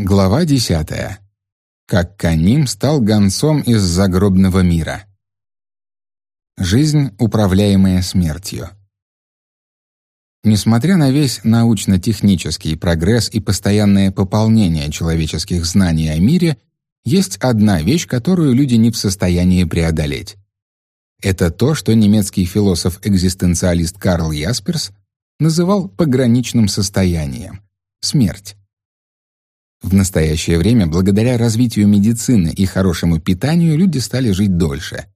Глава десятая. Как Каним стал гонцом из загробного мира. Жизнь, управляемая смертью. Несмотря на весь научно-технический прогресс и постоянное пополнение человеческих знаний о мире, есть одна вещь, которую люди не в состоянии преодолеть. Это то, что немецкий философ-экзистенциалист Карл Ясперс называл пограничным состоянием — смерть. В настоящее время, благодаря развитию медицины и хорошему питанию, люди стали жить дольше.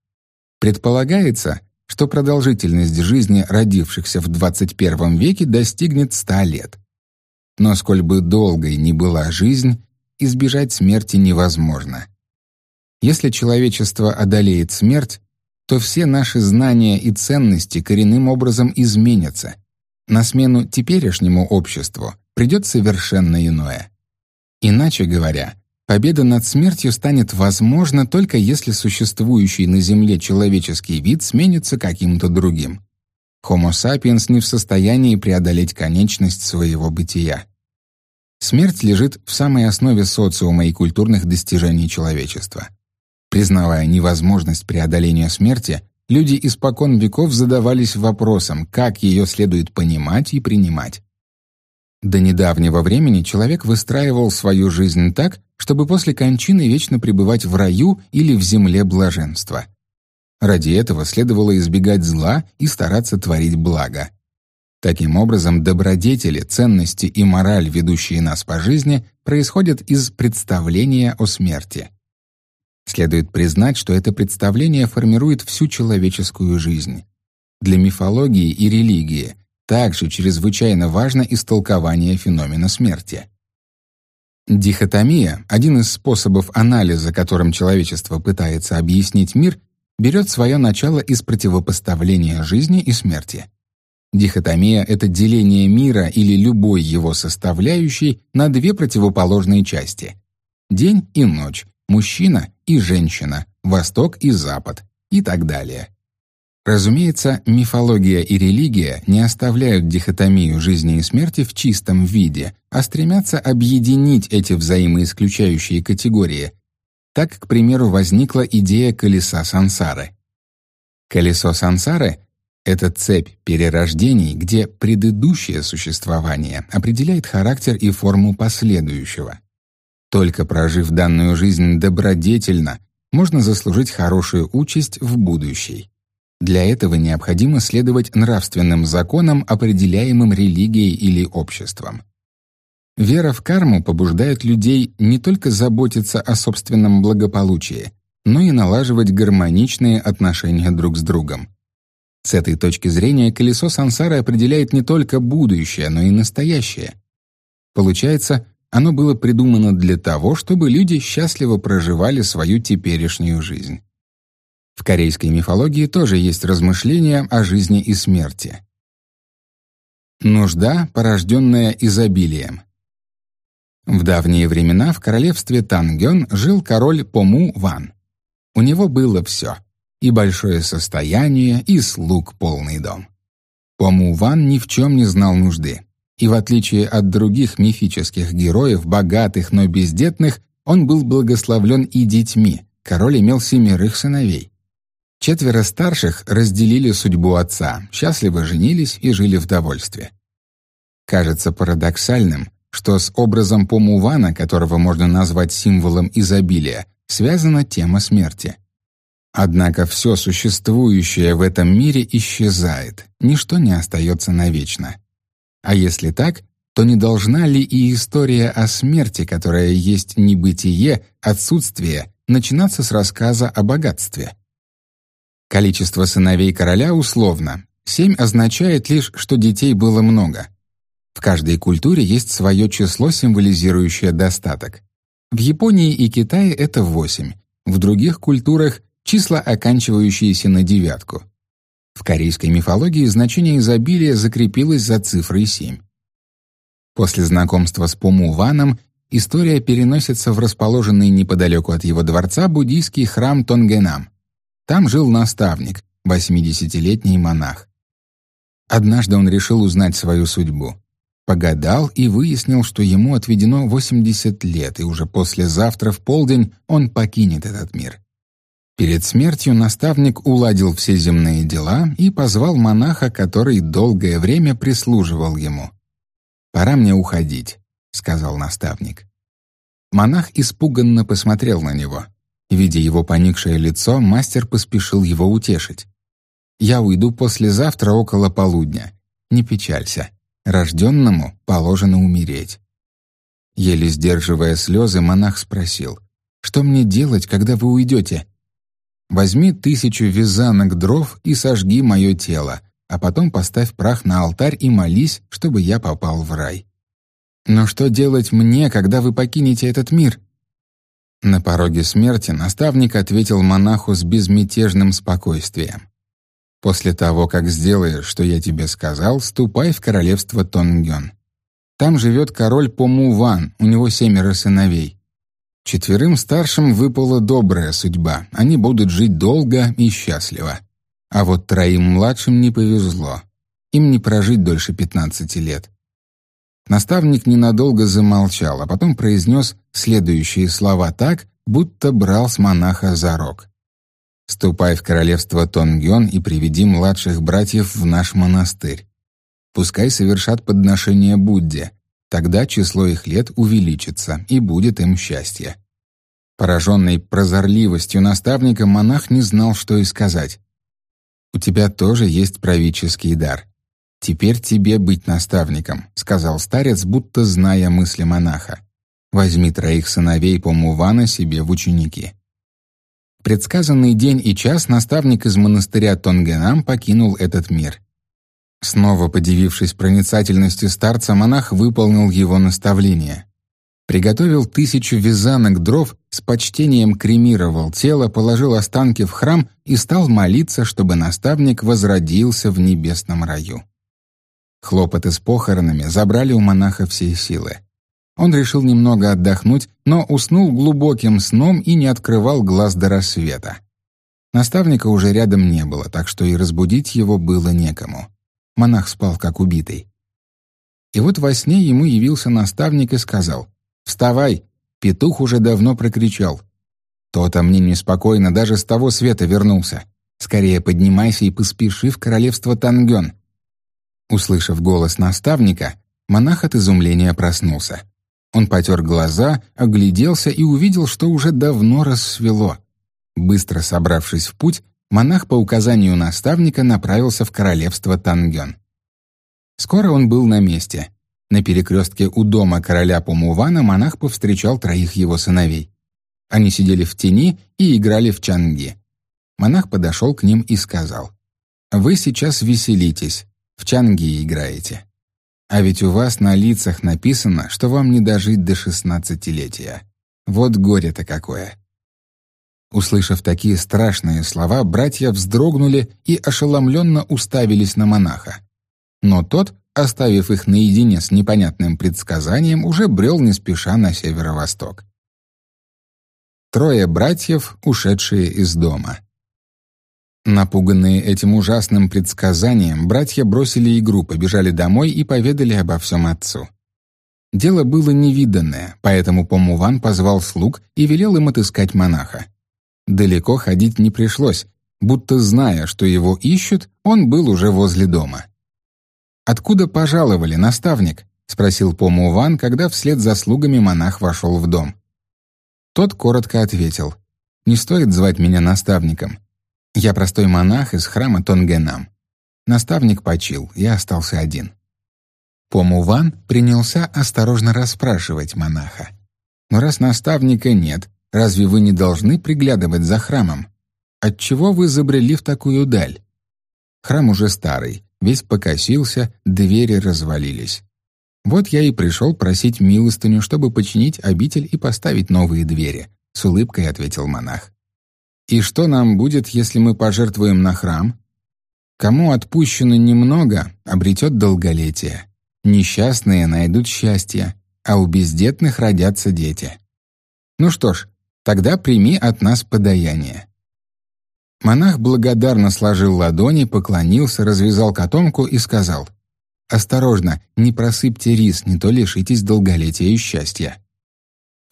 Предполагается, что продолжительность жизни родившихся в 21 веке достигнет 100 лет. Но сколь бы долгой ни была жизнь, избежать смерти невозможно. Если человечество одолеет смерть, то все наши знания и ценности коренным образом изменятся. На смену теперешнему обществу придет совершенно иное. Иначе говоря, победа над смертью станет возможна только если существующий на Земле человеческий вид сменится каким-то другим. Homo sapiens не в состоянии преодолеть конечность своего бытия. Смерть лежит в самой основе социума и культурных достижений человечества. Признавая невозможность преодоления смерти, люди испокон веков задавались вопросом, как ее следует понимать и принимать. До недавнего времени человек выстраивал свою жизнь так, чтобы после кончины вечно пребывать в раю или в земле блаженства. Ради этого следовало избегать зла и стараться творить благо. Таким образом, добродетели, ценности и мораль, ведущие нас по жизни, происходят из представления о смерти. Следует признать, что это представление формирует всю человеческую жизнь. Для мифологии и религии также чрезвычайно важно истолкование феномена смерти. Дихотомия, один из способов анализа, которым человечество пытается объяснить мир, берет свое начало из противопоставления жизни и смерти. Дихотомия — это деление мира или любой его составляющей на две противоположные части — день и ночь, мужчина и женщина, восток и запад и так далее. Разумеется, мифология и религия не оставляют дихотомию жизни и смерти в чистом виде, а стремятся объединить эти взаимоисключающие категории. Так, к примеру, возникла идея колеса сансары. Колесо сансары — это цепь перерождений, где предыдущее существование определяет характер и форму последующего. Только прожив данную жизнь добродетельно, можно заслужить хорошую участь в будущей. Для этого необходимо следовать нравственным законам, определяемым религией или обществом. Вера в карму побуждает людей не только заботиться о собственном благополучии, но и налаживать гармоничные отношения друг с другом. С этой точки зрения колесо сансары определяет не только будущее, но и настоящее. Получается, оно было придумано для того, чтобы люди счастливо проживали свою теперешнюю жизнь. В корейской мифологии тоже есть размышления о жизни и смерти. Нужда, порожденная изобилием. В давние времена в королевстве Тангён жил король Пому Ван. У него было все — и большое состояние, и слуг полный дом. Пому Ван ни в чем не знал нужды. И в отличие от других мифических героев, богатых, но бездетных, он был благословлен и детьми. Король имел семерых сыновей. Четверо старших разделили судьбу отца, счастливо женились и жили в довольстве. Кажется парадоксальным, что с образом Помувана, которого можно назвать символом изобилия, связана тема смерти. Однако все существующее в этом мире исчезает, ничто не остается навечно. А если так, то не должна ли и история о смерти, которая есть небытие, отсутствие, начинаться с рассказа о богатстве? Количество сыновей короля условно. Семь означает лишь, что детей было много. В каждой культуре есть свое число, символизирующее достаток. В Японии и Китае это восемь, в других культурах — числа, оканчивающиеся на девятку. В корейской мифологии значение изобилия закрепилось за цифрой 7. После знакомства с Пому Ваном история переносится в расположенный неподалеку от его дворца буддийский храм Тонгенам. Там жил наставник, 80-летний монах. Однажды он решил узнать свою судьбу. Погадал и выяснил, что ему отведено 80 лет, и уже послезавтра в полдень он покинет этот мир. Перед смертью наставник уладил все земные дела и позвал монаха, который долгое время прислуживал ему. «Пора мне уходить», — сказал наставник. Монах испуганно посмотрел на него. Видя его поникшее лицо, мастер поспешил его утешить. «Я уйду послезавтра около полудня. Не печалься. Рожденному положено умереть». Еле сдерживая слезы, монах спросил, «Что мне делать, когда вы уйдете?» Возьми тысячу вязанок дров и сожги мое тело, а потом поставь прах на алтарь и молись, чтобы я попал в рай. Но что делать мне, когда вы покинете этот мир? На пороге смерти наставник ответил монаху с безмятежным спокойствием. После того, как сделаешь, что я тебе сказал, ступай в королевство Тонгён. Там живет король Помуван, у него семеро сыновей. Четверым старшим выпала добрая судьба, они будут жить долго и счастливо. А вот троим младшим не повезло. Им не прожить дольше пятнадцати лет. Наставник ненадолго замолчал, а потом произнес следующие слова так, будто брал с монаха за рог. «Ступай в королевство Тонгён и приведи младших братьев в наш монастырь. Пускай совершат подношение Будде, Тогда число их лет увеличится, и будет им счастье. Пораженный прозорливостью наставника, монах не знал, что и сказать. «У тебя тоже есть правительский дар. Теперь тебе быть наставником», — сказал старец, будто зная мысли монаха. «Возьми троих сыновей Помувана себе в ученики». предсказанный день и час наставник из монастыря Тонгенам покинул этот мир. Снова подивившись проницательности старца, монах выполнил его наставление. Приготовил тысячу вязанок дров, с почтением кремировал тело, положил останки в храм и стал молиться, чтобы наставник возродился в небесном раю. Хлопоты с похоронами забрали у монаха все силы. Он решил немного отдохнуть, но уснул глубоким сном и не открывал глаз до рассвета. Наставника уже рядом не было, так что и разбудить его было некому. Монах спал как убитый. И вот во сне ему явился наставник и сказал «Вставай!» Петух уже давно прокричал. «То-то мне неспокойно, даже с того света вернулся. Скорее поднимайся и поспеши в королевство Тангён». Услышав голос наставника, монах от изумления проснулся. Он потер глаза, огляделся и увидел, что уже давно рассвело. Быстро собравшись в путь, монах по указанию наставника направился в королевство Тангён. Скоро он был на месте. На перекрестке у дома короля Пумувана монах повстречал троих его сыновей. Они сидели в тени и играли в чанги. Монах подошел к ним и сказал, «Вы сейчас веселитесь, в чанги играете. А ведь у вас на лицах написано, что вам не дожить до шестнадцатилетия. Вот горе-то какое!» Услышав такие страшные слова, братья вздрогнули и ошеломленно уставились на монаха. Но тот, оставив их наедине с непонятным предсказанием, уже брел не спеша на северо-восток. Трое братьев, ушедшие из дома. Напуганные этим ужасным предсказанием, братья бросили игру, побежали домой и поведали обо всем отцу. Дело было невиданное, поэтому Помуван позвал слуг и велел им отыскать монаха. Далеко ходить не пришлось, будто зная, что его ищут, он был уже возле дома. «Откуда пожаловали, наставник?» — спросил Пому Ван, когда вслед за слугами монах вошел в дом. Тот коротко ответил, «Не стоит звать меня наставником. Я простой монах из храма Тонгенам. Наставник почил, я остался один». Пому Ван принялся осторожно расспрашивать монаха. «Но раз наставника нет, Разве вы не должны приглядывать за храмом? Отчего вы забрели в такую даль? Храм уже старый, весь покосился, двери развалились. Вот я и пришел просить милостыню, чтобы починить обитель и поставить новые двери, с улыбкой ответил монах. И что нам будет, если мы пожертвуем на храм? Кому отпущено немного, обретет долголетие. Несчастные найдут счастье, а у бездетных родятся дети. Ну что ж, Тогда прими от нас подаяние». Монах благодарно сложил ладони, поклонился, развязал котомку и сказал, Осторожно, не просыпьте рис, не то лишитесь долголетия и счастья».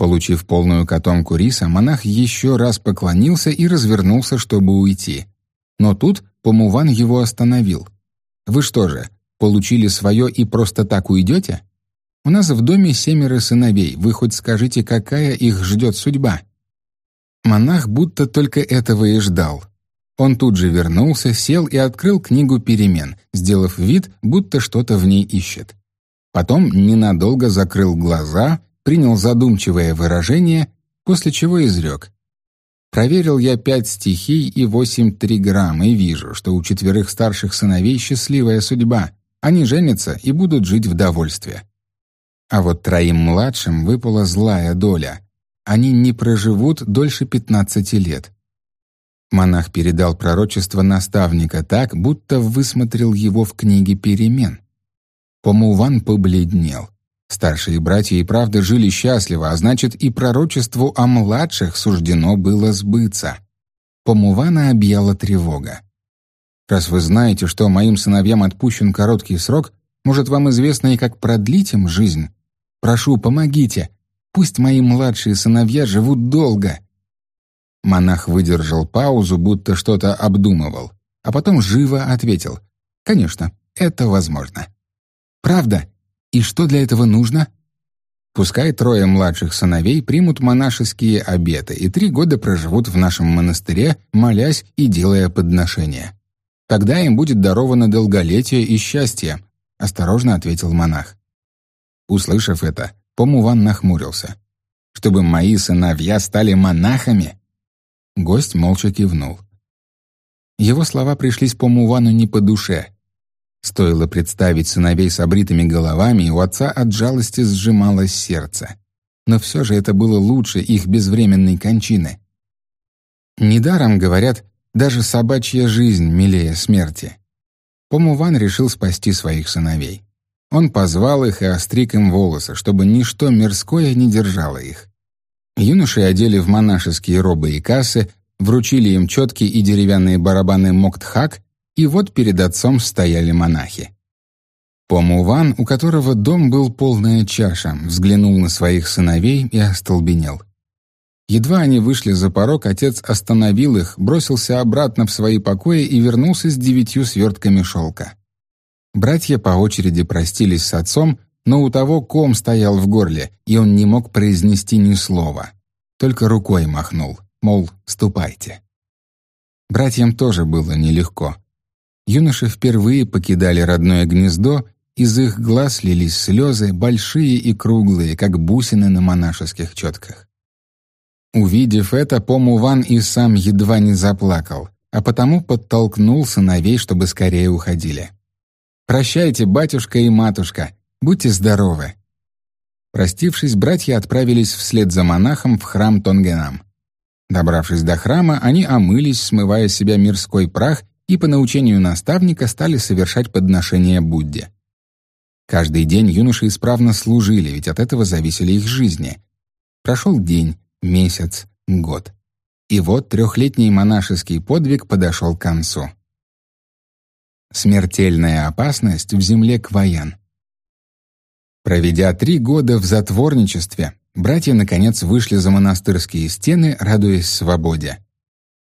Получив полную котомку риса, монах еще раз поклонился и развернулся, чтобы уйти. Но тут Помуван его остановил. «Вы что же, получили свое и просто так уйдете? У нас в доме семеро сыновей, вы хоть скажите, какая их ждет судьба?» Монах будто только этого и ждал. Он тут же вернулся, сел и открыл книгу перемен, сделав вид, будто что-то в ней ищет. Потом ненадолго закрыл глаза, принял задумчивое выражение, после чего изрек. Проверил я пять стихий и восемь триграмм и вижу, что у четверых старших сыновей счастливая судьба. Они женятся и будут жить в довольстве. А вот троим младшим выпала злая доля. Они не проживут дольше пятнадцати лет. Монах передал пророчество наставника так, будто высмотрел его в книге перемен. Помуван побледнел. Старшие братья и правда жили счастливо, а значит, и пророчеству о младших суждено было сбыться. Помувана объяла тревога. «Раз вы знаете, что моим сыновьям отпущен короткий срок, может, вам известно и как продлить им жизнь? Прошу, помогите. Пусть мои младшие сыновья живут долго». Монах выдержал паузу, будто что-то обдумывал, а потом живо ответил. «Конечно, это возможно». «Правда?» И что для этого нужно? Пускай трое младших сыновей примут монашеские обеты и три года проживут в нашем монастыре, молясь и делая подношения. Тогда им будет даровано долголетие и счастье, осторожно ответил монах. Услышав это, Помуван нахмурился. Чтобы мои сыновья стали монахами? Гость молча кивнул. Его слова пришлись Помувану не по душе, Стоило представить сыновей с обритыми головами, у отца от жалости сжималось сердце. Но все же это было лучше их безвременной кончины. Недаром, говорят, даже собачья жизнь милее смерти. Помуван решил спасти своих сыновей. Он позвал их и остриг им волосы, чтобы ничто мирское не держало их. Юноши одели в монашеские робы и кассы, вручили им четки и деревянные барабаны Моктхак и вот перед отцом стояли монахи. Помуван, у которого дом был полная чаша, взглянул на своих сыновей и остолбенел. Едва они вышли за порог, отец остановил их, бросился обратно в свои покои и вернулся с девятью свертками шелка. Братья по очереди простились с отцом, но у того ком стоял в горле, и он не мог произнести ни слова. Только рукой махнул, мол, ступайте. Братьям тоже было нелегко. Юноши впервые покидали родное гнездо, из их глаз лились слезы, большие и круглые, как бусины на монашеских четках. Увидев это, Помуван и сам едва не заплакал, а потому подтолкнул сыновей, чтобы скорее уходили. «Прощайте, батюшка и матушка, будьте здоровы!» Простившись, братья отправились вслед за монахом в храм Тонгенам. Добравшись до храма, они омылись, смывая с себя мирской прах и по научению наставника стали совершать подношения Будде. Каждый день юноши исправно служили, ведь от этого зависели их жизни. Прошел день, месяц, год. И вот трехлетний монашеский подвиг подошел к концу. Смертельная опасность в земле Кваян. Проведя три года в затворничестве, братья наконец вышли за монастырские стены, радуясь свободе.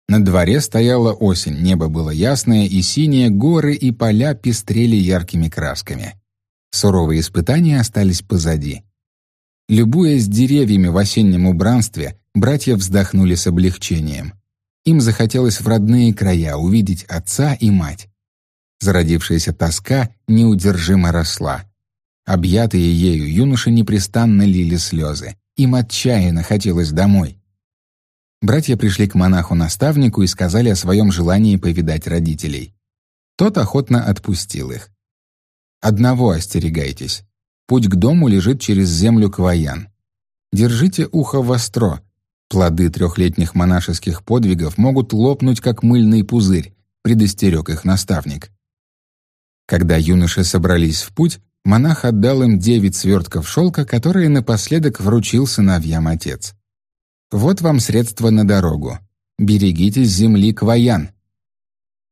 На дворе стояла осень, небо было ясное и синее, горы и поля пестрели яркими красками. Суровые испытания остались позади. Любуясь деревьями в осеннем убранстве, братья вздохнули с облегчением. Им захотелось в родные края увидеть отца и мать. Зародившаяся тоска неудержимо росла. Объятые ею юноши непрестанно лили слезы. Им отчаянно хотелось домой. Братья пришли к монаху-наставнику и сказали о своем желании повидать родителей. Тот охотно отпустил их. «Одного остерегайтесь. Путь к дому лежит через землю Кваян. Держите ухо востро. Плоды трехлетних монашеских подвигов могут лопнуть, как мыльный пузырь», предостерег их наставник. Когда юноши собрались в путь, монах отдал им девять свертков шелка, которые напоследок вручил сыновьям отец. Вот вам средства на дорогу. Берегитесь земли Кваян.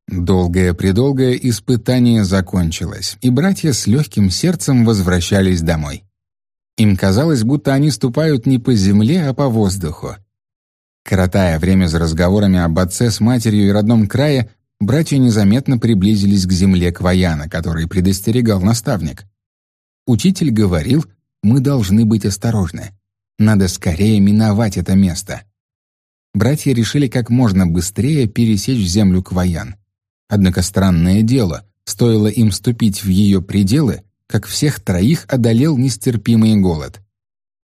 Долгое-предолгое испытание закончилось, и братья с легким сердцем возвращались домой. Им казалось, будто они ступают не по земле, а по воздуху. Коротая время за разговорами об отце с матерью и родном крае, братья незаметно приблизились к земле Кваяна, который предостерегал наставник. Учитель говорил, мы должны быть осторожны. Надо скорее миновать это место. Братья решили как можно быстрее пересечь землю Кваян. Однако странное дело, стоило им ступить в ее пределы, как всех троих одолел нестерпимый голод.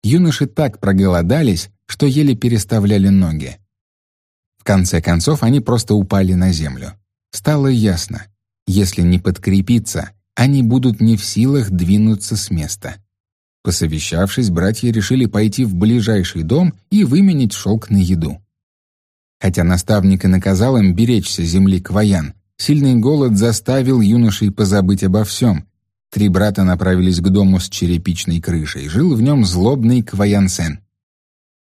Юноши так проголодались, что еле переставляли ноги. В конце концов они просто упали на землю. Стало ясно, если не подкрепиться, они будут не в силах двинуться с места. Посовещавшись, братья решили пойти в ближайший дом и выменить шелк на еду. Хотя наставник и наказал им беречься земли Кваян, Сильный голод заставил юношей позабыть обо всем. Три брата направились к дому с черепичной крышей. Жил в нем злобный Кваянсен.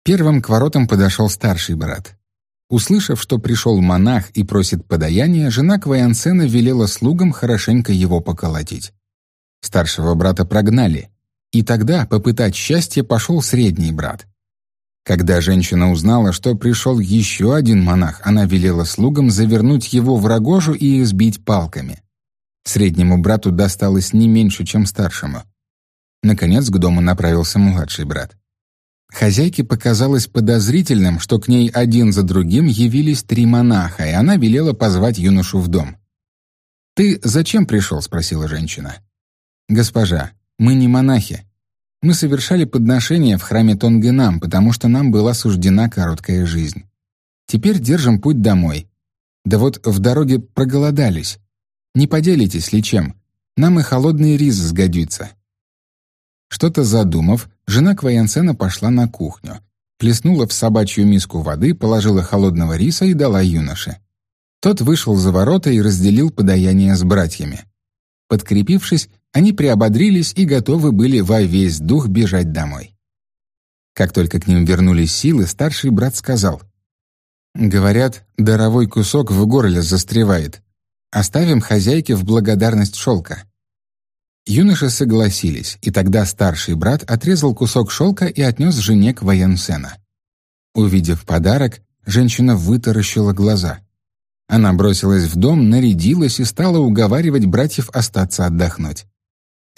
Первым к воротам подошел старший брат. Услышав, что пришел монах и просит подаяния, жена Кваянсена велела слугам хорошенько его поколотить. Старшего брата прогнали, и тогда попытать счастье пошел средний брат. Когда женщина узнала, что пришел еще один монах, она велела слугам завернуть его в рогожу и избить палками. Среднему брату досталось не меньше, чем старшему. Наконец к дому направился младший брат. Хозяйке показалось подозрительным, что к ней один за другим явились три монаха, и она велела позвать юношу в дом. «Ты зачем пришел?» — спросила женщина. «Госпожа, мы не монахи. Мы совершали подношения в храме Тонгенам, потому что нам была суждена короткая жизнь. Теперь держим путь домой. Да вот в дороге проголодались. Не поделитесь ли чем? Нам и холодный рис сгодится». Что-то задумав, жена Кваянсена пошла на кухню, плеснула в собачью миску воды, положила холодного риса и дала юноше. Тот вышел за ворота и разделил подаяние с братьями. Подкрепившись, они приободрились и готовы были во весь дух бежать домой. Как только к ним вернулись силы, старший брат сказал, «Говорят, даровой кусок в горле застревает. Оставим хозяйке в благодарность шелка». Юноши согласились, и тогда старший брат отрезал кусок шелка и отнес жене к военсена. Увидев подарок, женщина вытаращила глаза. Она бросилась в дом, нарядилась и стала уговаривать братьев остаться отдохнуть.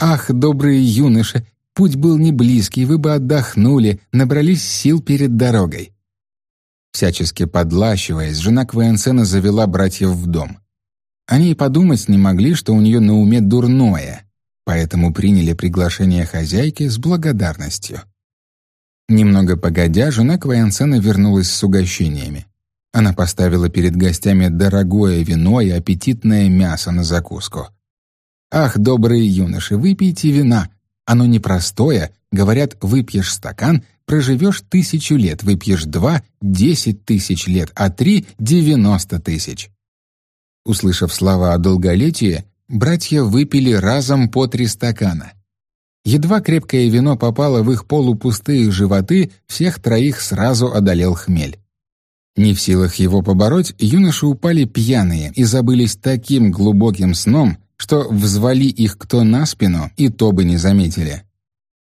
«Ах, добрые юноши, путь был не близкий, вы бы отдохнули, набрались сил перед дорогой». Всячески подлащиваясь, жена Квоенсена завела братьев в дом. Они и подумать не могли, что у нее на уме дурное, поэтому приняли приглашение хозяйки с благодарностью. Немного погодя, жена Квоенсена вернулась с угощениями. Она поставила перед гостями дорогое вино и аппетитное мясо на закуску. «Ах, добрые юноши, выпейте вина. Оно непростое. Говорят, выпьешь стакан, проживешь тысячу лет, выпьешь два — десять тысяч лет, а три — девяносто тысяч». Услышав слова о долголетии, братья выпили разом по три стакана. Едва крепкое вино попало в их полупустые животы, всех троих сразу одолел хмель. Не в силах его побороть, юноши упали пьяные и забылись таким глубоким сном, что взвали их кто на спину, и то бы не заметили.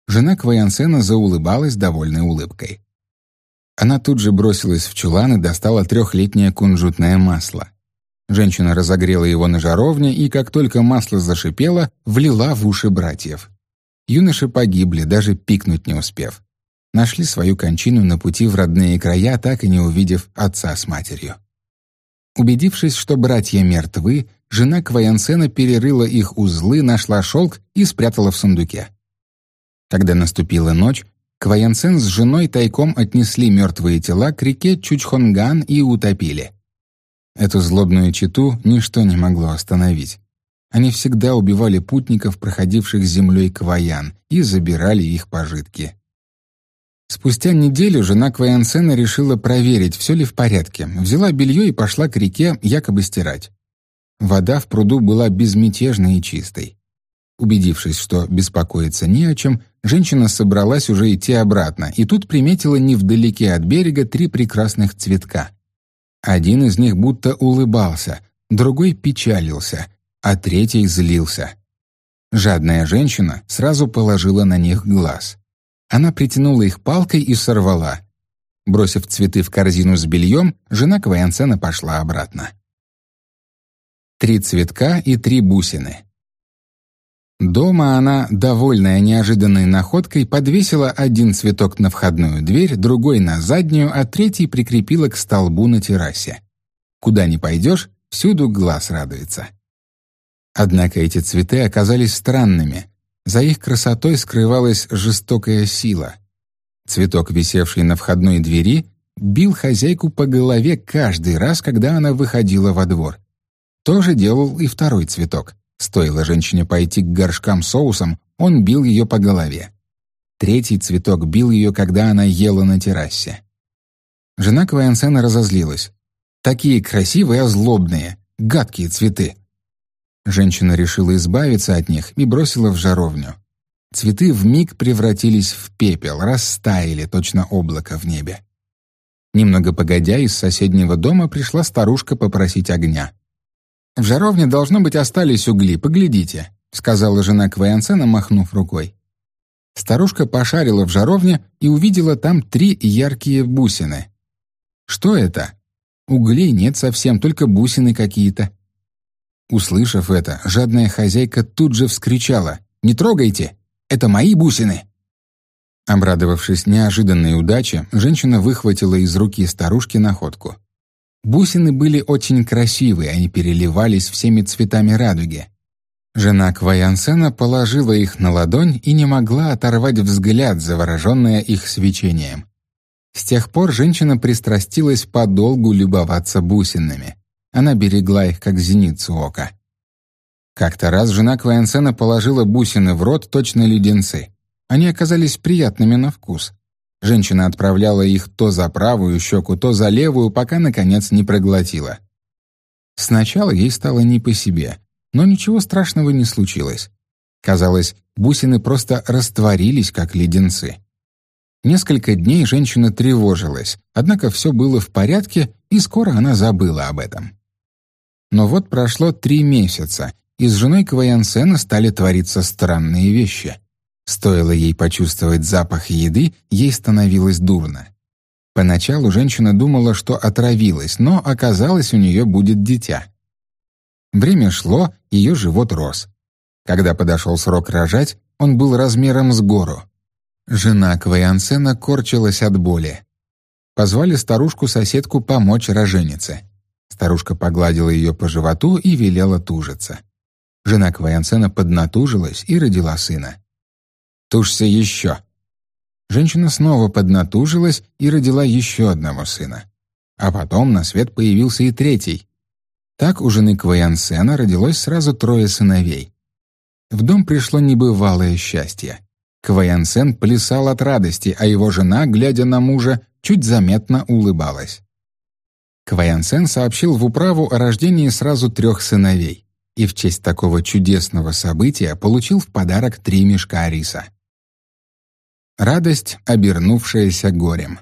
Жена Кваянсена заулыбалась довольной улыбкой. Она тут же бросилась в чулан и достала трехлетнее кунжутное масло. Женщина разогрела его на жаровне и, как только масло зашипело, влила в уши братьев. Юноши погибли, даже пикнуть не успев. Нашли свою кончину на пути в родные края, так и не увидев отца с матерью. Убедившись, что братья мертвы, жена Кваянсена перерыла их узлы, нашла шелк и спрятала в сундуке. Когда наступила ночь, Кваянсен с женой тайком отнесли мертвые тела к реке Чучхонган и утопили. Эту злобную читу ничто не могло остановить. Они всегда убивали путников, проходивших землей Кваян, и забирали их пожитки. Спустя неделю жена Кваянсена решила проверить, все ли в порядке, взяла белье и пошла к реке якобы стирать. Вода в пруду была безмятежной и чистой. Убедившись, что беспокоиться не о чем, женщина собралась уже идти обратно, и тут приметила невдалеке от берега три прекрасных цветка. Один из них будто улыбался, другой печалился, а третий злился. Жадная женщина сразу положила на них глаз. Она притянула их палкой и сорвала. Бросив цветы в корзину с бельем, жена Квоянсена пошла обратно. Три цветка и три бусины. Дома она, довольная неожиданной находкой, подвесила один цветок на входную дверь, другой на заднюю, а третий прикрепила к столбу на террасе. Куда ни пойдешь, всюду глаз радуется. Однако эти цветы оказались странными. За их красотой скрывалась жестокая сила. Цветок, висевший на входной двери, бил хозяйку по голове каждый раз, когда она выходила во двор. То же делал и второй цветок. Стоило женщине пойти к горшкам соусом, он бил ее по голове. Третий цветок бил ее, когда она ела на террасе. Жена Квайансена разозлилась. «Такие красивые, а злобные, гадкие цветы!» Женщина решила избавиться от них и бросила в жаровню. Цветы вмиг превратились в пепел, растаяли, точно облако в небе. Немного погодя, из соседнего дома пришла старушка попросить огня. «В жаровне, должно быть, остались угли, поглядите», — сказала жена Кваянсена, махнув рукой. Старушка пошарила в жаровне и увидела там три яркие бусины. «Что это? Углей нет совсем, только бусины какие-то». Услышав это, жадная хозяйка тут же вскричала «Не трогайте! Это мои бусины!» Обрадовавшись неожиданной удаче, женщина выхватила из руки старушки находку. Бусины были очень красивые, они переливались всеми цветами радуги. Жена Кваянсена положила их на ладонь и не могла оторвать взгляд, завороженная их свечением. С тех пор женщина пристрастилась подолгу любоваться бусинами. Она берегла их, как зеницу ока. Как-то раз жена Кваянсена положила бусины в рот точно леденцы. Они оказались приятными на вкус. Женщина отправляла их то за правую щеку, то за левую, пока, наконец, не проглотила. Сначала ей стало не по себе, но ничего страшного не случилось. Казалось, бусины просто растворились, как леденцы. Несколько дней женщина тревожилась, однако все было в порядке, и скоро она забыла об этом. Но вот прошло три месяца, и с женой Кваянсена стали твориться странные вещи — Стоило ей почувствовать запах еды, ей становилось дурно. Поначалу женщина думала, что отравилась, но оказалось, у нее будет дитя. Время шло, ее живот рос. Когда подошел срок рожать, он был размером с гору. Жена Кваянсена корчилась от боли. Позвали старушку-соседку помочь роженице. Старушка погладила ее по животу и велела тужиться. Жена Кваянсена поднатужилась и родила сына. Тушься еще». Женщина снова поднатужилась и родила еще одного сына. А потом на свет появился и третий. Так у жены Кваянсена родилось сразу трое сыновей. В дом пришло небывалое счастье. Кваянсен плясал от радости, а его жена, глядя на мужа, чуть заметно улыбалась. Кваянсен сообщил в управу о рождении сразу трех сыновей и в честь такого чудесного события получил в подарок три мешка риса. Радость, обернувшаяся горем.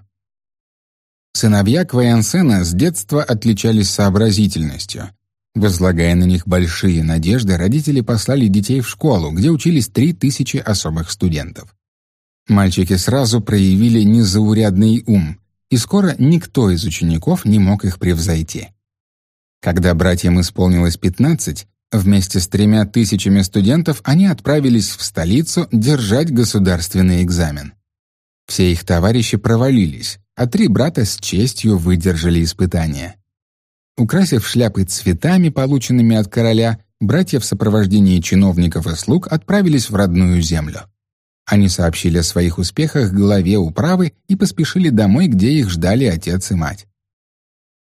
Сыновья Кваянсена с детства отличались сообразительностью. Возлагая на них большие надежды, родители послали детей в школу, где учились три тысячи особых студентов. Мальчики сразу проявили незаурядный ум, и скоро никто из учеников не мог их превзойти. Когда братьям исполнилось пятнадцать, Вместе с тремя тысячами студентов они отправились в столицу держать государственный экзамен. Все их товарищи провалились, а три брата с честью выдержали испытания. Украсив шляпы цветами, полученными от короля, братья в сопровождении чиновников и слуг отправились в родную землю. Они сообщили о своих успехах главе управы и поспешили домой, где их ждали отец и мать.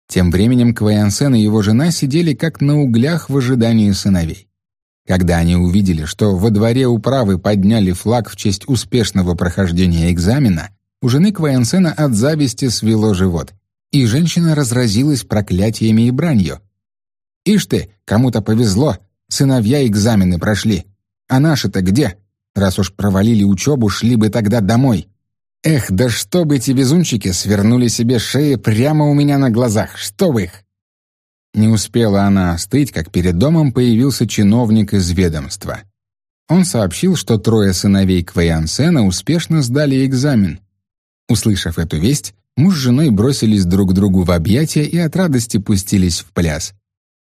Тем временем Кваянсен и его жена сидели как на углях в ожидании сыновей. Когда они увидели, что во дворе управы подняли флаг в честь успешного прохождения экзамена, у жены Кваянсена от зависти свело живот, и женщина разразилась проклятиями и бранью. «Ишь ты, кому-то повезло, сыновья экзамены прошли. А наши-то где? Раз уж провалили учебу, шли бы тогда домой. Эх, да чтобы эти везунчики свернули себе шеи прямо у меня на глазах, чтобы их! Не успела она остыть, как перед домом появился чиновник из ведомства. Он сообщил, что трое сыновей Кваянсена успешно сдали экзамен. Услышав эту весть, муж с женой бросились друг другу в объятия и от радости пустились в пляс.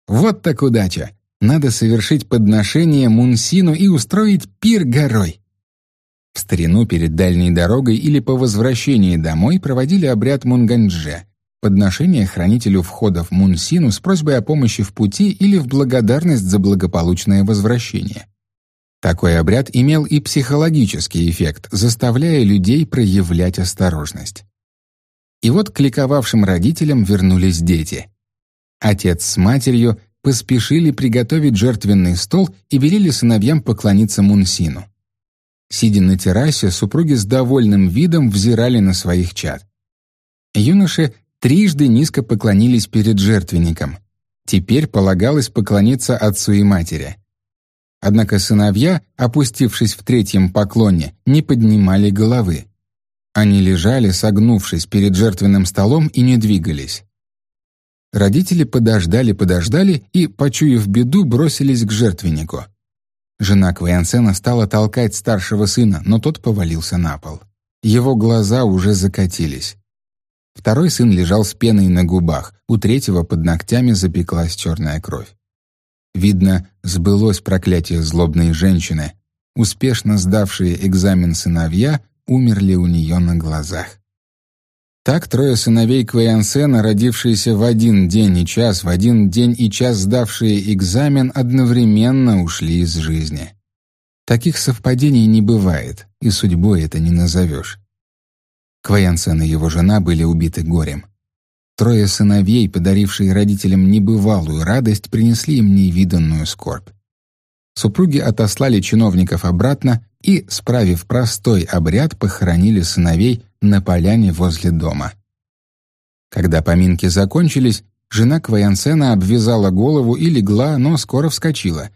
Вот так удача! Надо совершить подношение Мунсину и устроить пир горой. В старину перед дальней дорогой или по возвращении домой проводили обряд Мунгандже — подношение хранителю входов Мунсину с просьбой о помощи в пути или в благодарность за благополучное возвращение. Такой обряд имел и психологический эффект, заставляя людей проявлять осторожность. И вот к ликовавшим родителям вернулись дети. Отец с матерью поспешили приготовить жертвенный стол и велели сыновьям поклониться Мунсину. Сидя на террасе, супруги с довольным видом взирали на своих чад. Юноши трижды низко поклонились перед жертвенником. Теперь полагалось поклониться отцу и матери. Однако сыновья, опустившись в третьем поклоне, не поднимали головы. Они лежали, согнувшись перед жертвенным столом и не двигались. Родители подождали-подождали и, почуяв беду, бросились к жертвеннику. Жена Кваянсена стала толкать старшего сына, но тот повалился на пол. Его глаза уже закатились. Второй сын лежал с пеной на губах, у третьего под ногтями запеклась черная кровь. Видно, сбылось проклятие злобной женщины. Успешно сдавшие экзамен сыновья умерли у нее на глазах. Так трое сыновей Квейансена, родившиеся в один день и час, в один день и час сдавшие экзамен, одновременно ушли из жизни. Таких совпадений не бывает, и судьбой это не назовешь. Кваянсен и его жена были убиты горем. Трое сыновей, подарившие родителям небывалую радость, принесли им невиданную скорбь. Супруги отослали чиновников обратно и, справив простой обряд, похоронили сыновей на поляне возле дома. Когда поминки закончились, жена Кваянсена обвязала голову и легла, но скоро вскочила.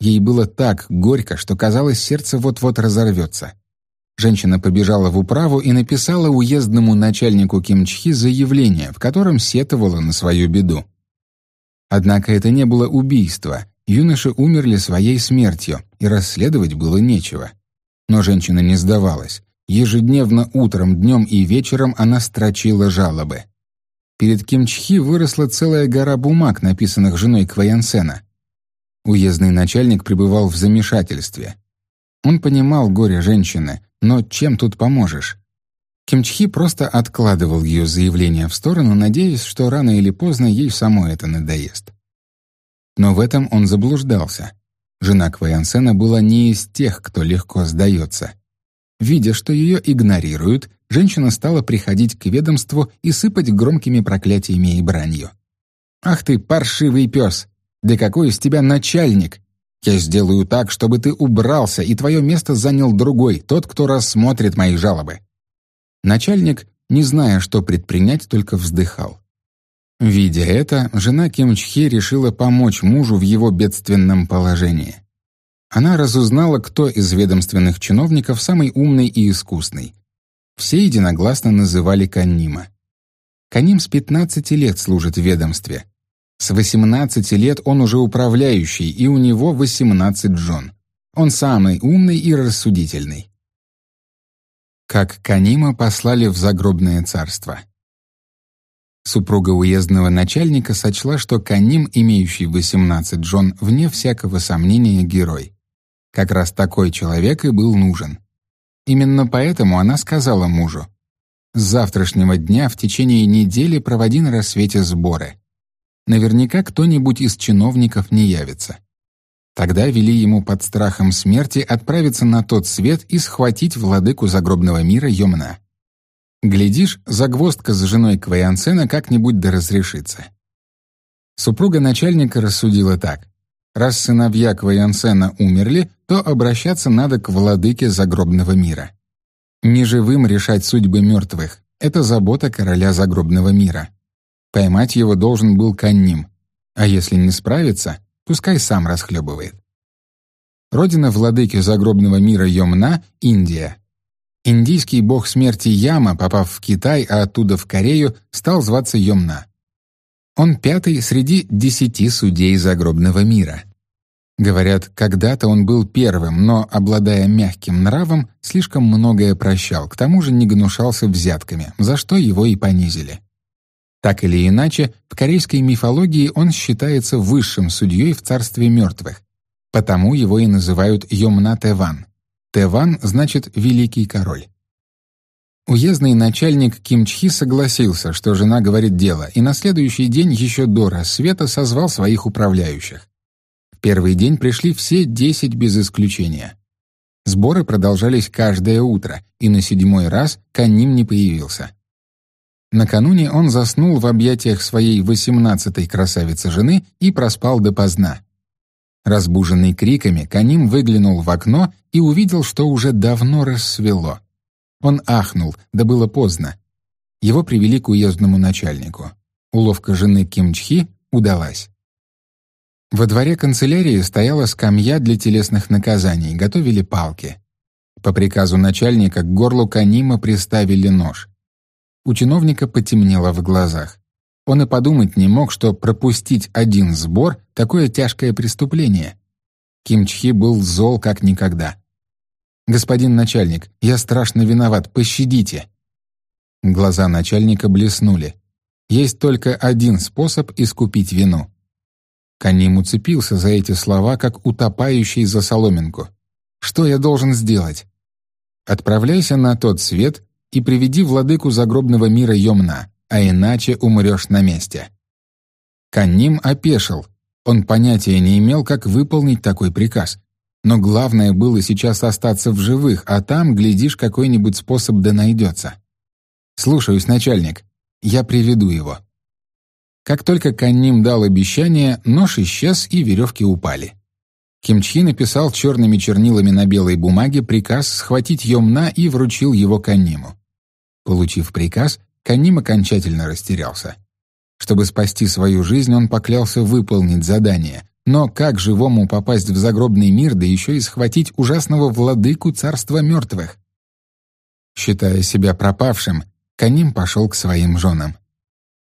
Ей было так горько, что казалось, сердце вот-вот разорвется. Женщина побежала в управу и написала уездному начальнику Кимчхи заявление, в котором сетовала на свою беду. Однако это не было убийство. Юноши умерли своей смертью, и расследовать было нечего. Но женщина не сдавалась. Ежедневно утром, днем и вечером она строчила жалобы. Перед Кимчхи выросла целая гора бумаг, написанных женой Кваянсена. Уездный начальник пребывал в замешательстве. Он понимал горе женщины, но чем тут поможешь? Кимчхи просто откладывал ее заявление в сторону, надеясь, что рано или поздно ей самой это надоест. Но в этом он заблуждался. Жена Кваянсена была не из тех, кто легко сдается. Видя, что ее игнорируют, женщина стала приходить к ведомству и сыпать громкими проклятиями и бранью. «Ах ты, паршивый пес! Да какой из тебя начальник! Я сделаю так, чтобы ты убрался, и твое место занял другой, тот, кто рассмотрит мои жалобы». Начальник, не зная, что предпринять, только вздыхал. Видя это, жена Ким Чхи решила помочь мужу в его бедственном положении. Она разузнала, кто из ведомственных чиновников самый умный и искусный. Все единогласно называли Каннима. Каним с 15 лет служит в ведомстве. С 18 лет он уже управляющий, и у него 18 джон. Он самый умный и рассудительный. Как Канима послали в загробное царство. Супруга уездного начальника сочла, что Каним, имеющий 18 джон, вне всякого сомнения герой. Как раз такой человек и был нужен. Именно поэтому она сказала мужу, «С завтрашнего дня в течение недели проводи на рассвете сборы. Наверняка кто-нибудь из чиновников не явится». Тогда вели ему под страхом смерти отправиться на тот свет и схватить владыку загробного мира Йомна. Глядишь, загвоздка с женой Кваянсена как-нибудь да разрешится. Супруга начальника рассудила так. Раз сыновья Кваянсена умерли, то обращаться надо к владыке загробного мира. Неживым решать судьбы мертвых — это забота короля загробного мира. Поймать его должен был Канним, а если не справится, пускай сам расхлебывает. Родина владыки загробного мира Йомна — Индия. Индийский бог смерти Яма, попав в Китай, а оттуда в Корею, стал зваться Йомна. Он пятый среди десяти судей загробного мира. Говорят, когда-то он был первым, но, обладая мягким нравом, слишком многое прощал, к тому же не гнушался взятками, за что его и понизили. Так или иначе, в корейской мифологии он считается высшим судьей в царстве мертвых, потому его и называют Йомна Теван. Теван значит «великий король». Уездный начальник Ким Чхи согласился, что жена говорит дело, и на следующий день еще до рассвета созвал своих управляющих. В первый день пришли все десять без исключения. Сборы продолжались каждое утро, и на седьмой раз Каним не появился. Накануне он заснул в объятиях своей восемнадцатой красавицы жены и проспал допоздна. Разбуженный криками, Каним выглянул в окно и увидел, что уже давно рассвело. Он ахнул, да было поздно. Его привели к уездному начальнику. Уловка жены Кимчхи удалась. Во дворе канцелярии стояла скамья для телесных наказаний, готовили палки. По приказу начальника к горлу Канима приставили нож. У чиновника потемнело в глазах. Он и подумать не мог, что пропустить один сбор — такое тяжкое преступление. Кимчхи был зол как никогда. «Господин начальник, я страшно виноват, пощадите!» Глаза начальника блеснули. Есть только один способ искупить вину. Каним уцепился за эти слова, как утопающий за соломинку. «Что я должен сделать?» «Отправляйся на тот свет и приведи владыку загробного мира Йомна, а иначе умрешь на месте». Каним опешил. Он понятия не имел, как выполнить такой приказ. Но главное было сейчас остаться в живых, а там, глядишь, какой-нибудь способ да найдется. «Слушаюсь, начальник. Я приведу его». Как только Канним дал обещание, нож исчез и веревки упали. Кимчи написал черными чернилами на белой бумаге приказ схватить Йомна и вручил его Канниму. Получив приказ, Канним окончательно растерялся. Чтобы спасти свою жизнь, он поклялся выполнить задание, но как живому попасть в загробный мир, да еще и схватить ужасного владыку царства мертвых? Считая себя пропавшим, Каним пошел к своим женам.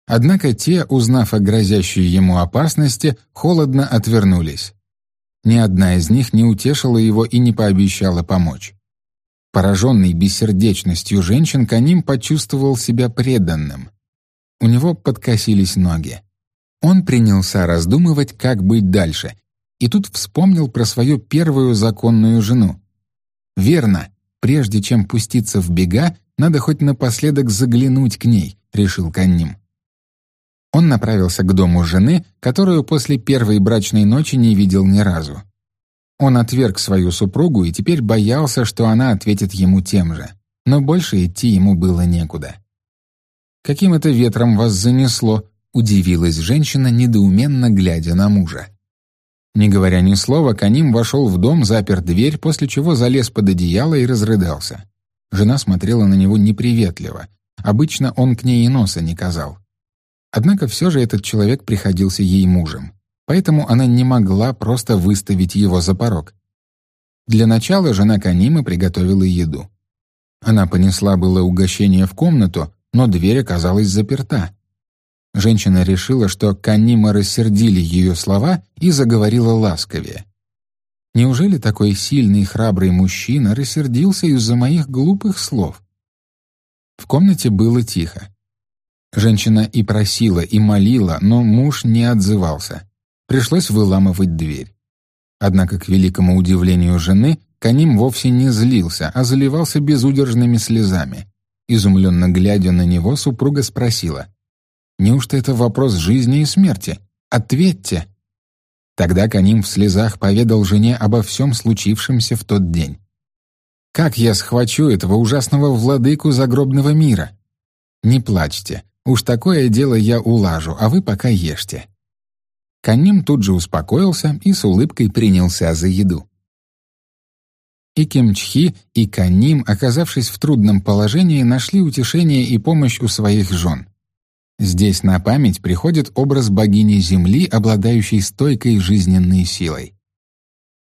Однако те, узнав о грозящей ему опасности, холодно отвернулись. Ни одна из них не утешила его и не пообещала помочь. Пораженный бессердечностью женщин, Каним почувствовал себя преданным. У него подкосились ноги. Он принялся раздумывать, как быть дальше, и тут вспомнил про свою первую законную жену. «Верно, прежде чем пуститься в бега, надо хоть напоследок заглянуть к ней», — решил Канним. Он направился к дому жены, которую после первой брачной ночи не видел ни разу. Он отверг свою супругу и теперь боялся, что она ответит ему тем же. Но больше идти ему было некуда. «Каким это ветром вас занесло?» — удивилась женщина, недоуменно глядя на мужа. Не говоря ни слова, Каним вошел в дом, запер дверь, после чего залез под одеяло и разрыдался. Жена смотрела на него неприветливо. Обычно он к ней и носа не казал. Однако все же этот человек приходился ей мужем, поэтому она не могла просто выставить его за порог. Для начала жена Канима приготовила еду. Она понесла было угощение в комнату, но дверь оказалась заперта. Женщина решила, что Канима рассердили ее слова и заговорила ласковее. Неужели такой сильный и храбрый мужчина рассердился из-за моих глупых слов? В комнате было тихо. Женщина и просила, и молила, но муж не отзывался. Пришлось выламывать дверь. Однако, к великому удивлению жены, Каним вовсе не злился, а заливался безудержными слезами. Изумленно глядя на него, супруга спросила, Неужто это вопрос жизни и смерти? Ответьте!» Тогда Каним в слезах поведал жене обо всем случившемся в тот день. «Как я схвачу этого ужасного владыку загробного мира?» «Не плачьте, уж такое дело я улажу, а вы пока ешьте». Каним тут же успокоился и с улыбкой принялся за еду. И Кимчхи, и Каним, оказавшись в трудном положении, нашли утешение и помощь у своих жен. Здесь на память приходит образ богини Земли, обладающей стойкой жизненной силой.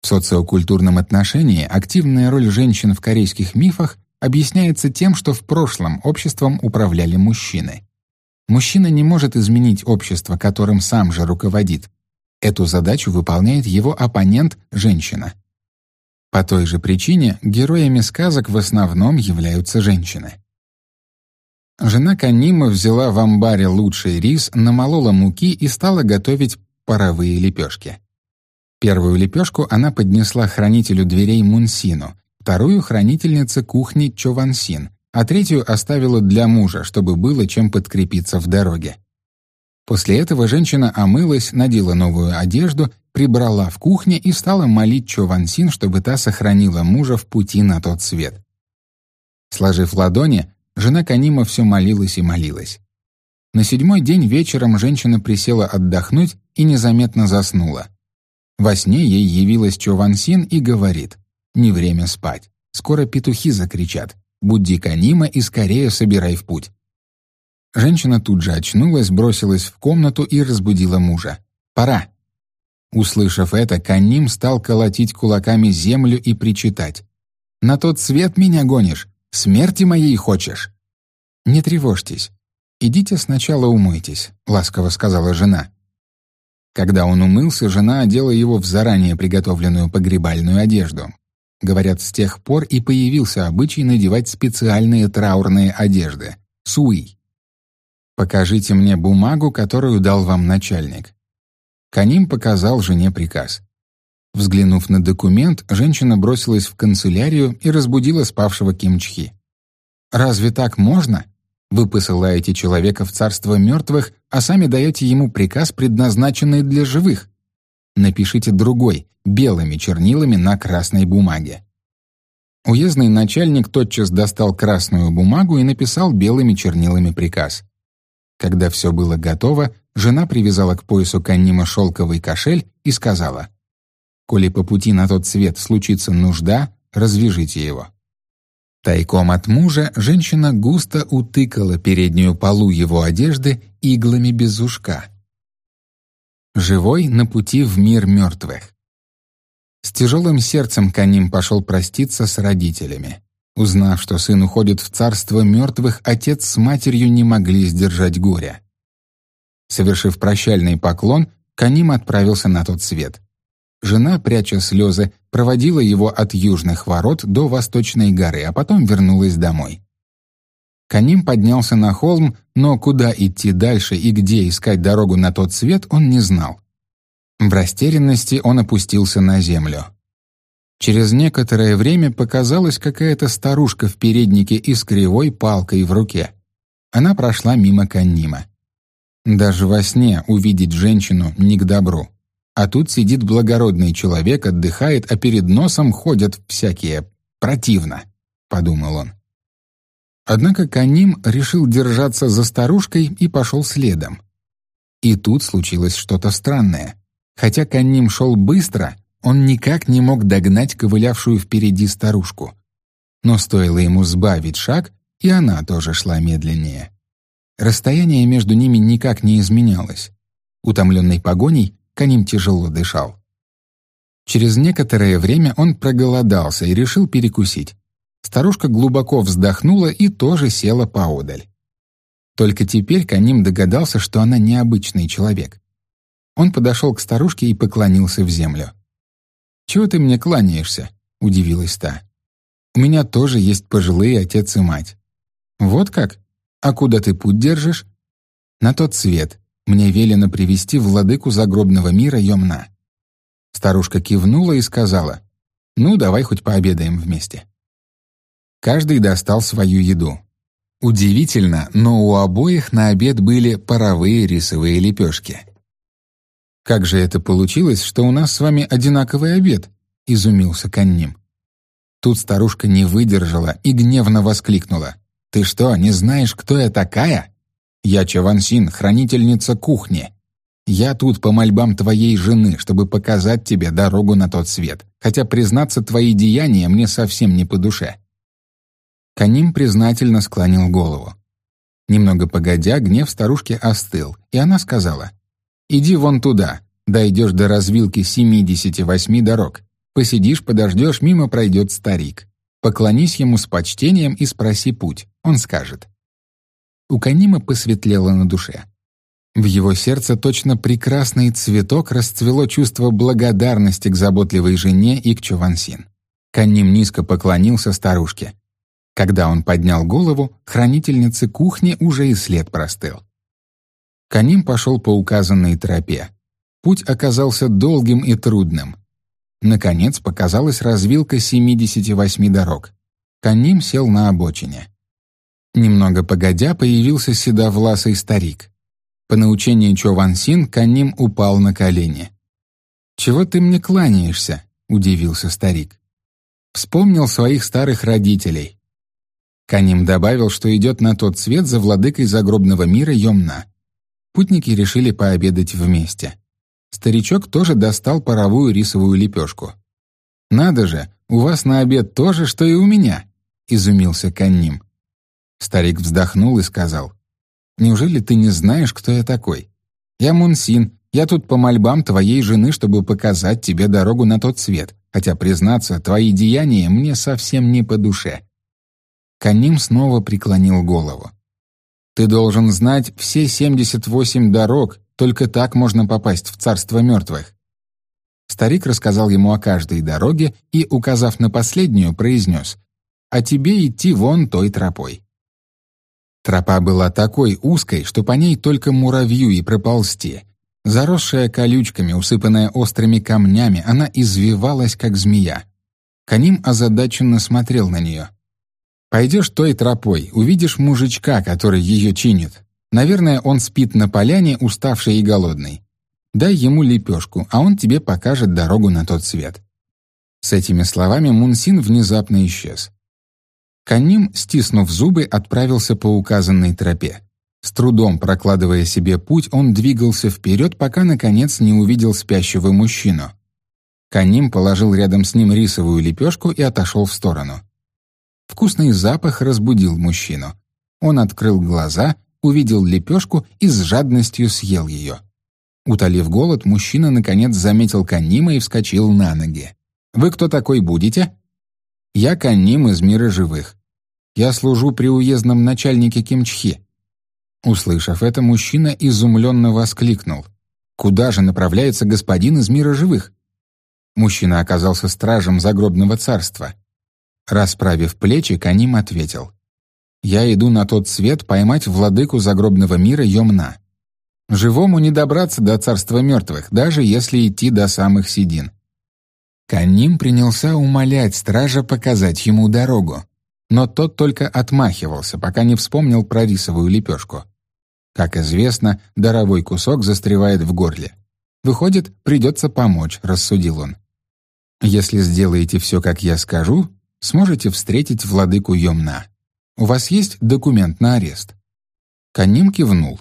В социокультурном отношении активная роль женщин в корейских мифах объясняется тем, что в прошлом обществом управляли мужчины. Мужчина не может изменить общество, которым сам же руководит. Эту задачу выполняет его оппонент — женщина. По той же причине героями сказок в основном являются женщины. Жена Канима взяла в амбаре лучший рис, намолола муки и стала готовить паровые лепешки. Первую лепешку она поднесла хранителю дверей Мунсину, вторую — хранительнице кухни Човансин, а третью оставила для мужа, чтобы было чем подкрепиться в дороге. После этого женщина омылась, надела новую одежду, прибрала в кухне и стала молить Човансин, чтобы та сохранила мужа в пути на тот свет. Сложив ладони, жена Канима все молилась и молилась. На седьмой день вечером женщина присела отдохнуть и незаметно заснула. Во сне ей явилась Човансин и говорит, «Не время спать, скоро петухи закричат, Будди Канима и скорее собирай в путь». Женщина тут же очнулась, бросилась в комнату и разбудила мужа. «Пора!» Услышав это, Каним стал колотить кулаками землю и причитать. «На тот свет меня гонишь? Смерти моей хочешь?» «Не тревожьтесь. Идите сначала умойтесь», — ласково сказала жена. Когда он умылся, жена одела его в заранее приготовленную погребальную одежду. Говорят, с тех пор и появился обычай надевать специальные траурные одежды — суи. «Покажите мне бумагу, которую дал вам начальник». Каним показал жене приказ. Взглянув на документ, женщина бросилась в канцелярию и разбудила спавшего Кимчхи. «Разве так можно? Вы посылаете человека в царство мертвых, а сами даете ему приказ, предназначенный для живых. Напишите другой, белыми чернилами на красной бумаге». Уездный начальник тотчас достал красную бумагу и написал белыми чернилами приказ. Когда все было готово, жена привязала к поясу Каннима шелковый кошель и сказала, «Коли по пути на тот свет случится нужда, развяжите его». Тайком от мужа женщина густо утыкала переднюю полу его одежды иглами без ушка. Живой на пути в мир мертвых. С тяжелым сердцем Каним пошел проститься с родителями. Узнав, что сын уходит в царство мертвых, отец с матерью не могли сдержать горя. Совершив прощальный поклон, Каним отправился на тот свет. Жена, пряча слезы, проводила его от южных ворот до восточной горы, а потом вернулась домой. Каним поднялся на холм, но куда идти дальше и где искать дорогу на тот свет он не знал. В растерянности он опустился на землю. Через некоторое время показалась какая-то старушка в переднике и с кривой палкой в руке. Она прошла мимо Каннима. Даже во сне увидеть женщину не к добру. А тут сидит благородный человек, отдыхает, а перед носом ходят всякие. Противно, — подумал он. Однако Каним решил держаться за старушкой и пошел следом. И тут случилось что-то странное. Хотя Каним шел быстро, он никак не мог догнать ковылявшую впереди старушку. Но стоило ему сбавить шаг, и она тоже шла медленнее. Расстояние между ними никак не изменялось. Утомленный погоней, Каним тяжело дышал. Через некоторое время он проголодался и решил перекусить. Старушка глубоко вздохнула и тоже села поодаль. Только теперь Каним догадался, что она необычный человек. Он подошел к старушке и поклонился в землю. «Чего ты мне кланяешься?» — удивилась та. «У меня тоже есть пожилые отец и мать». «Вот как? А куда ты путь держишь?» «На тот свет. Мне велено привести владыку загробного мира Йомна». Старушка кивнула и сказала, «Ну, давай хоть пообедаем вместе». Каждый достал свою еду. Удивительно, но у обоих на обед были паровые рисовые лепешки. «Как же это получилось, что у нас с вами одинаковый обед?» — изумился Канним. Тут старушка не выдержала и гневно воскликнула. «Ты что, не знаешь, кто я такая? Я Чавансин, хранительница кухни. Я тут по мольбам твоей жены, чтобы показать тебе дорогу на тот свет, хотя, признаться, твои деяния мне совсем не по душе». Каним признательно склонил голову. Немного погодя, гнев старушки остыл, и она сказала — Иди вон туда, дойдешь до развилки 78 дорог. Посидишь, подождешь, мимо пройдет старик. Поклонись ему с почтением и спроси путь, он скажет. у Канима посветлело на душе. В его сердце точно прекрасный цветок расцвело чувство благодарности к заботливой жене и к Чувансин. Каним низко поклонился старушке. Когда он поднял голову, хранительнице кухни уже и след простыл. Каним пошел по указанной тропе. Путь оказался долгим и трудным. Наконец показалась развилка 78 дорог. Каним сел на обочине. Немного погодя появился седовласый старик. По научению Чо Ван Син Каним упал на колени. «Чего ты мне кланяешься?» — удивился старик. Вспомнил своих старых родителей. Каним добавил, что идет на тот свет за владыкой загробного мира Йомна. Путники решили пообедать вместе. Старичок тоже достал паровую рисовую лепешку. «Надо же, у вас на обед то же, что и у меня», — изумился Канним. Старик вздохнул и сказал, «Неужели ты не знаешь, кто я такой? Я Мунсин, я тут по мольбам твоей жены, чтобы показать тебе дорогу на тот свет, хотя, признаться, твои деяния мне совсем не по душе». Каним снова преклонил голову. «Ты должен знать все 78 дорог, только так можно попасть в царство мертвых». Старик рассказал ему о каждой дороге и, указав на последнюю, произнес «А тебе идти вон той тропой». Тропа была такой узкой, что по ней только муравью и проползти. Заросшая колючками, усыпанная острыми камнями, она извивалась, как змея. Каним озадаченно смотрел на нее. «Пойдешь той тропой, увидишь мужичка, который ее чинит. Наверное, он спит на поляне, уставший и голодный. Дай ему лепешку, а он тебе покажет дорогу на тот свет». С этими словами Мунсин внезапно исчез. Каним, стиснув зубы, отправился по указанной тропе. С трудом прокладывая себе путь, он двигался вперед, пока, наконец, не увидел спящего мужчину. Каним положил рядом с ним рисовую лепешку и отошел в сторону. Вкусный запах разбудил мужчину. Он открыл глаза, увидел лепешку и с жадностью съел ее. Утолив голод, мужчина, наконец, заметил Канима и вскочил на ноги. «Вы кто такой будете?» Я Канним из мира живых. Я служу при уездном начальнике Кимчхи». Услышав это, мужчина изумленно воскликнул. «Куда же направляется господин из мира живых?» Мужчина оказался стражем загробного царства. Расправив плечи, Каним ответил. «Я иду на тот свет поймать владыку загробного мира Йомна. Живому не добраться до царства мертвых, даже если идти до самых седин. Каним принялся умолять стража показать ему дорогу, но тот только отмахивался, пока не вспомнил про рисовую лепешку. Как известно, даровой кусок застревает в горле. Выходит, придется помочь, рассудил он. Если сделаете все, как я скажу, сможете встретить владыку Йомна. У вас есть документ на арест?» Каним кивнул.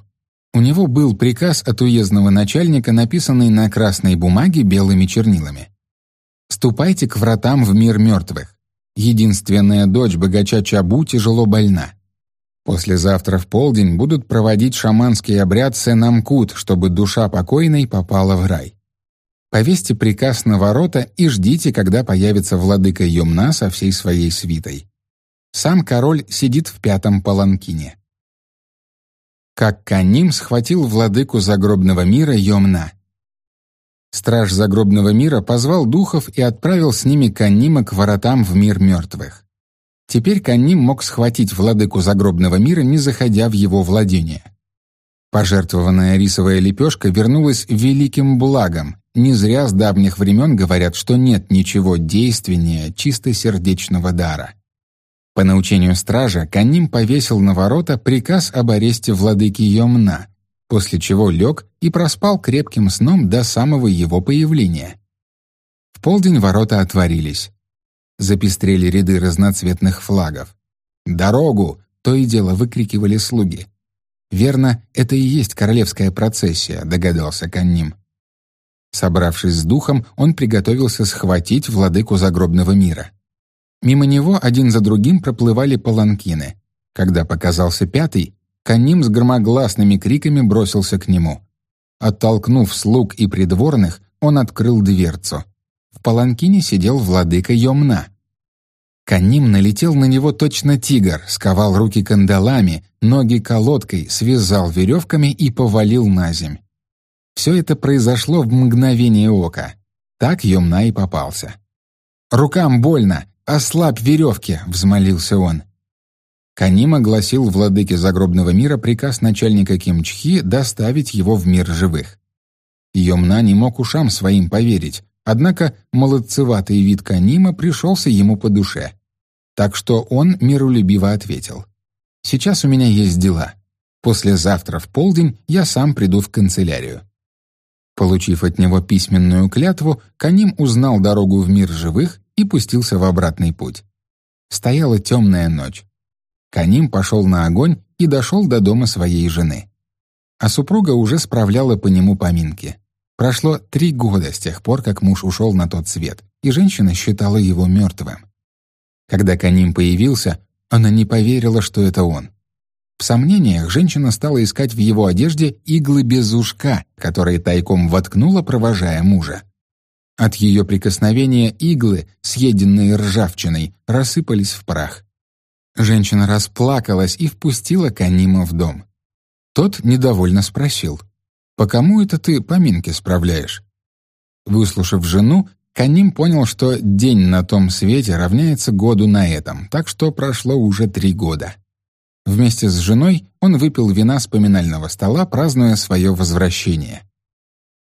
У него был приказ от уездного начальника, написанный на красной бумаге белыми чернилами. Ступайте к вратам в мир мертвых. Единственная дочь богача Чабу тяжело больна. Послезавтра в полдень будут проводить шаманский обряд Сенамкут, чтобы душа покойной попала в рай. Повесьте приказ на ворота и ждите, когда появится владыка Йомна со всей своей свитой. Сам король сидит в пятом паланкине. Как Каним схватил владыку загробного мира Йомна. Страж загробного мира позвал духов и отправил с ними Каннима к воротам в мир мертвых. Теперь Канним мог схватить владыку загробного мира, не заходя в его владение. Пожертвованная рисовая лепешка вернулась великим благом. Не зря с давних времен говорят, что нет ничего действеннее чистосердечного дара. По научению стража Канним повесил на ворота приказ об аресте владыки Йомна, после чего лег и проспал крепким сном до самого его появления. В полдень ворота отворились. Запестрели ряды разноцветных флагов. «Дорогу!» — то и дело выкрикивали слуги. «Верно, это и есть королевская процессия», — догадался Канним. Собравшись с духом, он приготовился схватить владыку загробного мира. Мимо него один за другим проплывали паланкины. Когда показался пятый, Каним с громогласными криками бросился к нему. Оттолкнув слуг и придворных, он открыл дверцу. В паланкине сидел владыка Йомна. Каним налетел на него точно тигр, сковал руки кандалами, ноги колодкой, связал веревками и повалил на земь. Все это произошло в мгновение ока. Так Йомна и попался. «Рукам больно! Ослабь веревки!» — взмолился он. Каним огласил владыке загробного мира приказ начальника Кимчхи доставить его в мир живых. Йомна не мог ушам своим поверить, однако молодцеватый вид Канима пришелся ему по душе. Так что он миролюбиво ответил. «Сейчас у меня есть дела. Послезавтра в полдень я сам приду в канцелярию». Получив от него письменную клятву, Каним узнал дорогу в мир живых и пустился в обратный путь. Стояла темная ночь. Каним пошел на огонь и дошел до дома своей жены. А супруга уже справляла по нему поминки. Прошло три года с тех пор, как муж ушел на тот свет, и женщина считала его мертвым. Когда Каним появился, она не поверила, что это он. В сомнениях женщина стала искать в его одежде иглы без ушка, которые тайком воткнула, провожая мужа. От ее прикосновения иглы, съеденные ржавчиной, рассыпались в прах. Женщина расплакалась и впустила Канима в дом. Тот недовольно спросил, «По кому это ты поминки справляешь?» Выслушав жену, Каним понял, что день на том свете равняется году на этом, так что прошло уже три года. Вместе с женой он выпил вина с поминального стола, празднуя свое возвращение.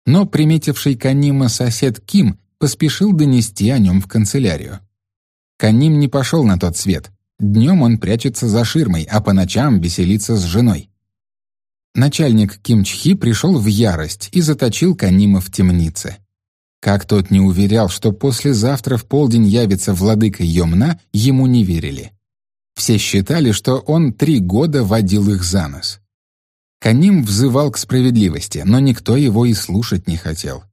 Но приметивший Канима сосед Ким поспешил донести о нем в канцелярию. Каним не пошел на тот свет, Днем он прячется за ширмой, а по ночам веселится с женой. Начальник Ким Чхи пришел в ярость и заточил Канима в темнице. Как тот не уверял, что послезавтра в полдень явится владыка Йомна, ему не верили. Все считали, что он три года водил их за нос. Каним взывал к справедливости, но никто его и слушать не хотел.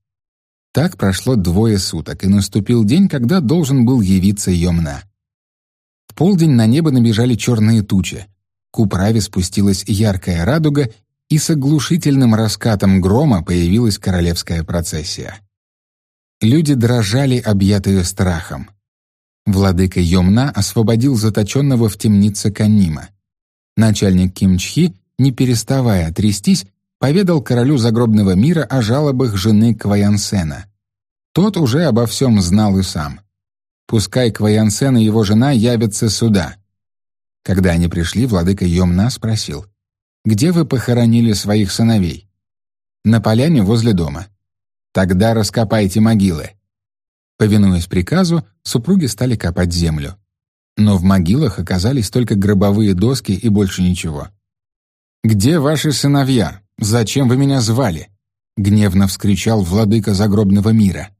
Так прошло двое суток, и наступил день, когда должен был явиться Йомна полдень на небо набежали черные тучи. К управе спустилась яркая радуга, и с оглушительным раскатом грома появилась королевская процессия. Люди дрожали, объятые страхом. Владыка Йомна освободил заточенного в темнице Каннима. Начальник Кимчхи, не переставая трястись, поведал королю загробного мира о жалобах жены Кваянсена. Тот уже обо всем знал и сам. Пускай Кваянсен и его жена явятся сюда». Когда они пришли, владыка Йомна спросил, «Где вы похоронили своих сыновей?» «На поляне возле дома». «Тогда раскопайте могилы». Повинуясь приказу, супруги стали копать землю. Но в могилах оказались только гробовые доски и больше ничего. «Где ваши сыновья? Зачем вы меня звали?» — гневно вскричал владыка загробного мира.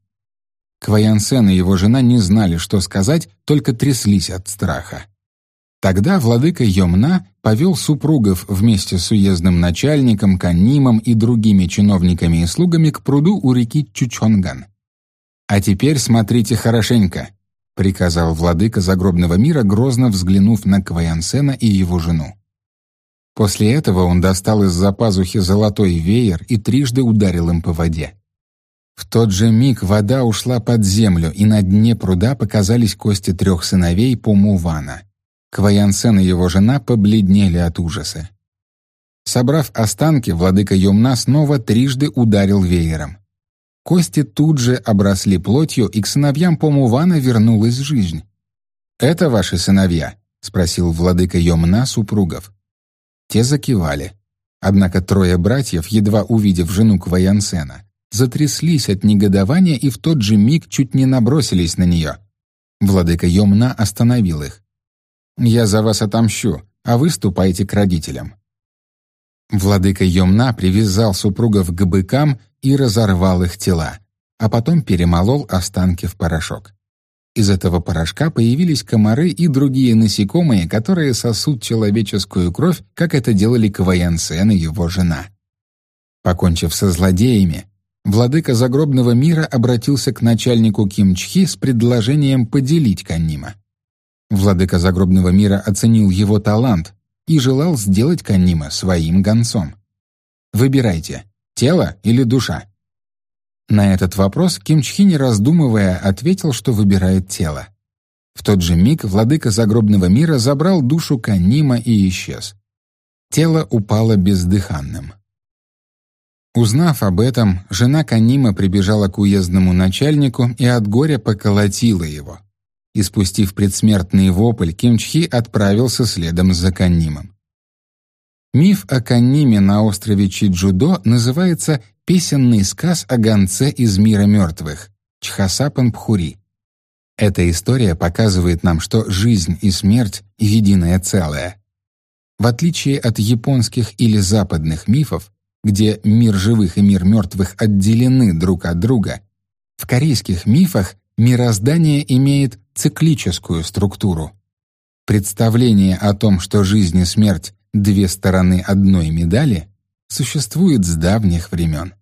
Кваянсен и его жена не знали, что сказать, только тряслись от страха. Тогда владыка Йомна повел супругов вместе с уездным начальником, канимом и другими чиновниками и слугами к пруду у реки Чучонган. «А теперь смотрите хорошенько», — приказал владыка загробного мира, грозно взглянув на Кваянсена и его жену. После этого он достал из-за пазухи золотой веер и трижды ударил им по воде. В тот же миг вода ушла под землю, и на дне пруда показались кости трех сыновей Пумувана. Кваянсен и его жена побледнели от ужаса. Собрав останки, владыка Йомна снова трижды ударил веером. Кости тут же обросли плотью, и к сыновьям Помувана вернулась жизнь. «Это ваши сыновья?» — спросил владыка Йомна супругов. Те закивали. Однако трое братьев, едва увидев жену Кваянсена, затряслись от негодования и в тот же миг чуть не набросились на нее. Владыка Йомна остановил их. «Я за вас отомщу, а вы ступайте к родителям». Владыка Йомна привязал супругов к быкам и разорвал их тела, а потом перемолол останки в порошок. Из этого порошка появились комары и другие насекомые, которые сосут человеческую кровь, как это делали Каваянсен и его жена. Покончив со злодеями, владыка загробного мира обратился к начальнику Кимчхи с предложением поделить Каннима. Владыка загробного мира оценил его талант и желал сделать Каннима своим гонцом. «Выбирайте, тело или душа?» На этот вопрос Кимчхи, не раздумывая, ответил, что выбирает тело. В тот же миг владыка загробного мира забрал душу Канима и исчез. Тело упало бездыханным. Узнав об этом, жена Канима прибежала к уездному начальнику и от горя поколотила его. И спустив предсмертный вопль, Кимчхи отправился следом за Канимом. Миф о Каниме на острове Чиджудо называется «Песенный сказ о гонце из мира мертвых» Чхасапан Пхури. Эта история показывает нам, что жизнь и смерть — единое целое. В отличие от японских или западных мифов, где мир живых и мир мертвых отделены друг от друга, в корейских мифах мироздание имеет циклическую структуру. Представление о том, что жизнь и смерть — две стороны одной медали, существует с давних времен.